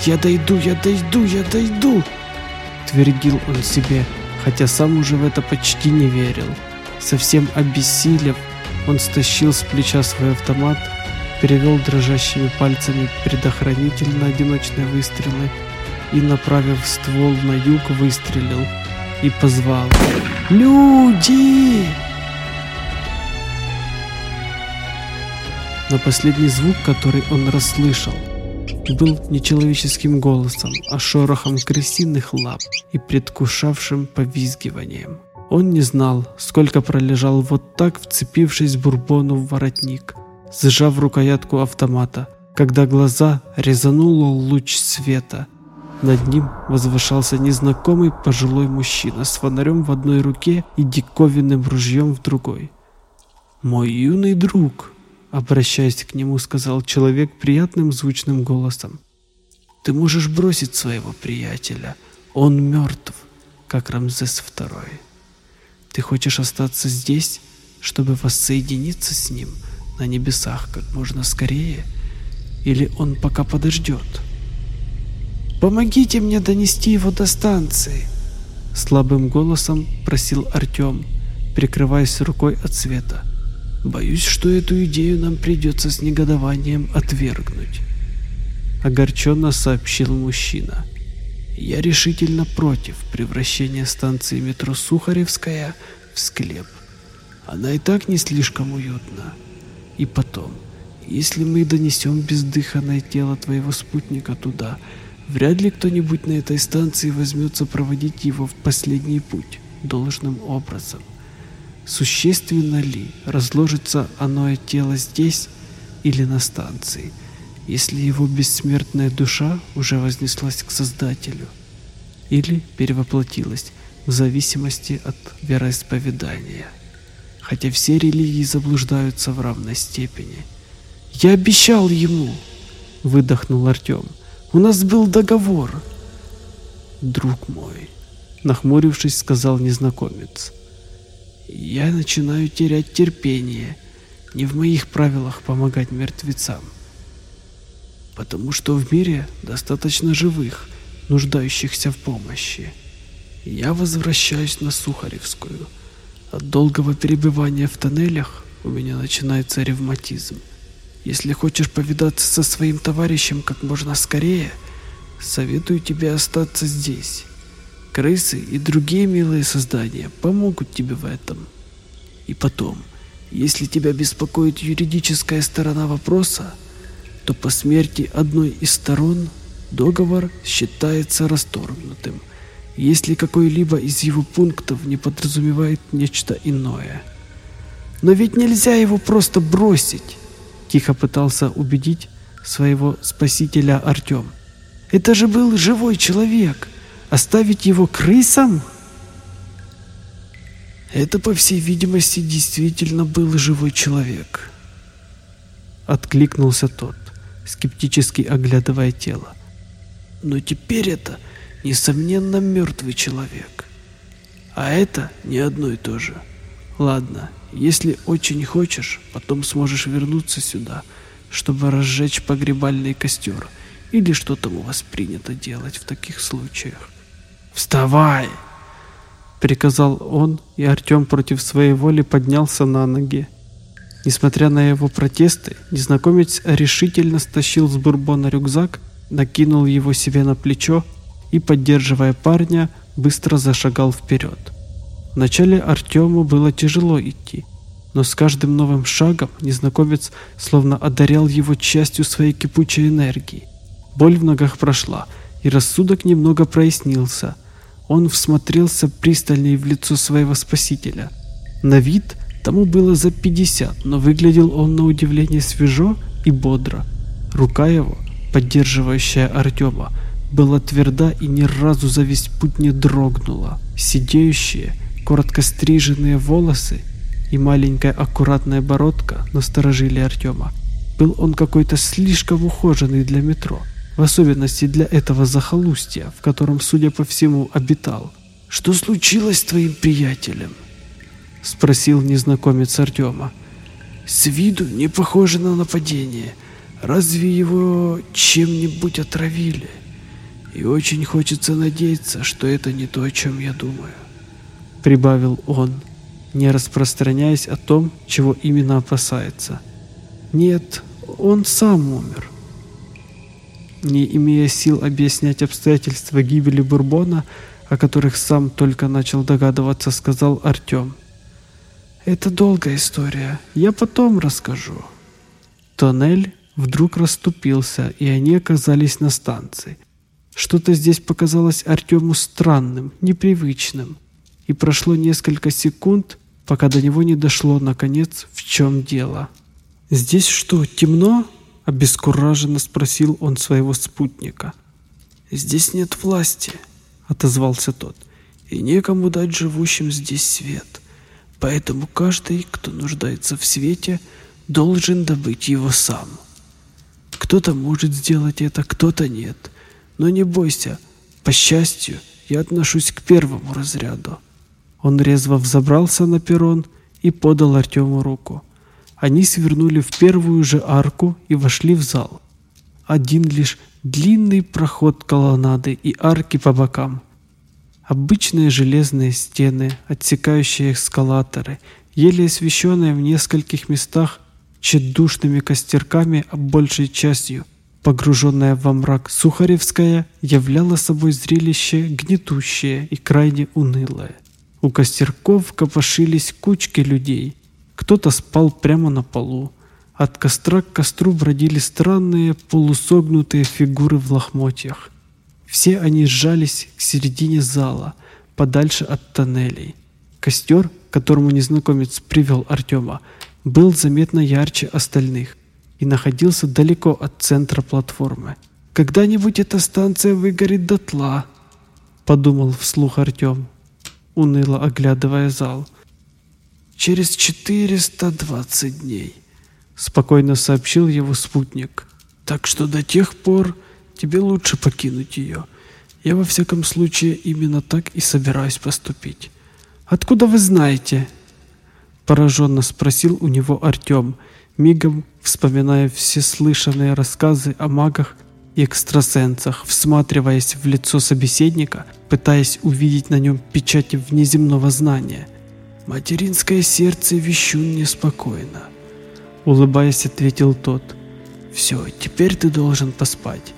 Я дойду! Я дойду! Я дойду!» Твердил он себе, хотя сам уже в это почти не верил. Совсем обессилев, он стащил с плеча свой автомат, перевел дрожащими пальцами предохранитель на одиночные выстрелы и, направив ствол на юг, выстрелил и позвал «Люди!». Но последний звук, который он расслышал, был нечеловеческим голосом, а шорохом крысиных лап и предвкушавшим повизгиванием. Он не знал, сколько пролежал вот так, вцепившись бурбону в воротник, сжав рукоятку автомата, когда глаза резануло луч света – над ним возвышался незнакомый пожилой мужчина с фонарем в одной руке и диковинным ружьем в другой. «Мой юный друг», обращаясь к нему, сказал человек приятным звучным голосом. «Ты можешь бросить своего приятеля. Он мертв, как Рамзес II. Ты хочешь остаться здесь, чтобы воссоединиться с ним на небесах как можно скорее? Или он пока подождет?» «Помогите мне донести его до станции!» Слабым голосом просил Артем, прикрываясь рукой от света. «Боюсь, что эту идею нам придется с негодованием отвергнуть», — огорченно сообщил мужчина. «Я решительно против превращения станции метро Сухаревская в склеп. Она и так не слишком уютна. И потом, если мы донесем бездыханное тело твоего спутника туда, — Вряд ли кто-нибудь на этой станции возьмется проводить его в последний путь должным образом. Существенно ли разложится оно тело здесь или на станции, если его бессмертная душа уже вознеслась к Создателю или перевоплотилась в зависимости от вероисповедания? Хотя все религии заблуждаются в равной степени. «Я обещал ему!» — выдохнул Артем. У нас был договор. Друг мой, нахмурившись, сказал незнакомец. Я начинаю терять терпение. Не в моих правилах помогать мертвецам. Потому что в мире достаточно живых, нуждающихся в помощи. Я возвращаюсь на Сухаревскую. От долгого перебывания в тоннелях у меня начинается ревматизм. Если хочешь повидаться со своим товарищем как можно скорее, советую тебе остаться здесь. Крысы и другие милые создания помогут тебе в этом. И потом, если тебя беспокоит юридическая сторона вопроса, то по смерти одной из сторон договор считается расторгнутым, если какой-либо из его пунктов не подразумевает нечто иное. Но ведь нельзя его просто бросить. Тихо пытался убедить своего спасителя Артем. Это же был живой человек. Оставить его крысам? Это, по всей видимости, действительно был живой человек. Откликнулся тот, скептически оглядывая тело. Но теперь это, несомненно, мертвый человек. А это не одно и то же. Ладно, если очень хочешь, потом сможешь вернуться сюда, чтобы разжечь погребальный костер. Или что там у вас принято делать в таких случаях. «Вставай!» Приказал он, и Артем против своей воли поднялся на ноги. Несмотря на его протесты, незнакомец решительно стащил с бурбона рюкзак, накинул его себе на плечо и, поддерживая парня, быстро зашагал вперед. Вначале Артему было тяжело идти, но с каждым новым шагом незнакомец словно одарял его частью своей кипучей энергии. Боль в ногах прошла, и рассудок немного прояснился. Он всмотрелся пристальнее в лицо своего спасителя. На вид тому было за 50, но выглядел он на удивление свежо и бодро. Рука его, поддерживающая Артема, была тверда и ни разу за весь путь не дрогнула. Сидеющие, коротко стриженные волосы и маленькая аккуратная бородка насторожили Артема. Был он какой-то слишком ухоженный для метро, в особенности для этого захолустья, в котором, судя по всему, обитал. «Что случилось с твоим приятелем?» — спросил незнакомец Артема. «С виду не похоже на нападение. Разве его чем-нибудь отравили? И очень хочется надеяться, что это не то, о чем я думаю» прибавил он, не распространяясь о том, чего именно опасается. Нет, он сам умер. Не имея сил объяснять обстоятельства гибели Бурбона, о которых сам только начал догадываться, сказал Артем. «Это долгая история, я потом расскажу». Тоннель вдруг расступился, и они оказались на станции. Что-то здесь показалось Артему странным, непривычным и прошло несколько секунд, пока до него не дошло, наконец, в чем дело. «Здесь что, темно?» – обескураженно спросил он своего спутника. «Здесь нет власти», – отозвался тот, – «и некому дать живущим здесь свет. Поэтому каждый, кто нуждается в свете, должен добыть его сам. Кто-то может сделать это, кто-то нет. Но не бойся, по счастью, я отношусь к первому разряду. Он резво взобрался на перрон и подал Артему руку. Они свернули в первую же арку и вошли в зал. Один лишь длинный проход колоннады и арки по бокам. Обычные железные стены, отсекающие эскалаторы, еле освещенные в нескольких местах тщедушными костерками, а большей частью погруженная во мрак Сухаревская являла собой зрелище гнетущее и крайне унылое. У костерков копошились кучки людей. Кто-то спал прямо на полу. От костра к костру бродили странные полусогнутые фигуры в лохмотьях. Все они сжались к середине зала, подальше от тоннелей. Костер, которому незнакомец привел Артема, был заметно ярче остальных и находился далеко от центра платформы. «Когда-нибудь эта станция выгорит дотла», — подумал вслух Артем, уныло оглядывая зал. «Через 420 дней», — спокойно сообщил его спутник. «Так что до тех пор тебе лучше покинуть ее. Я во всяком случае именно так и собираюсь поступить». «Откуда вы знаете?» Пораженно спросил у него Артем, мигом вспоминая все слышанные рассказы о магах экстрасенсах, всматриваясь в лицо собеседника, пытаясь увидеть на нем печати внеземного знания. «Материнское сердце вещун неспокойно», — улыбаясь, ответил тот. «Все, теперь ты должен поспать,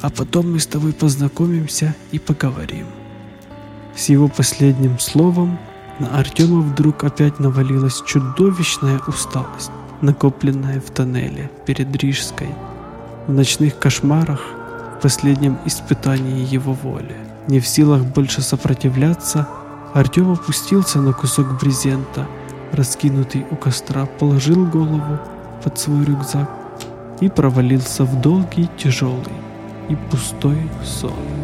а потом мы с тобой познакомимся и поговорим». С его последним словом на Артема вдруг опять навалилась чудовищная усталость, накопленная в тоннеле перед Рижской, в ночных кошмарах, в последнем испытании его воли. Не в силах больше сопротивляться, Артем опустился на кусок брезента, раскинутый у костра, положил голову под свой рюкзак и провалился в долгий, тяжелый и пустой сон.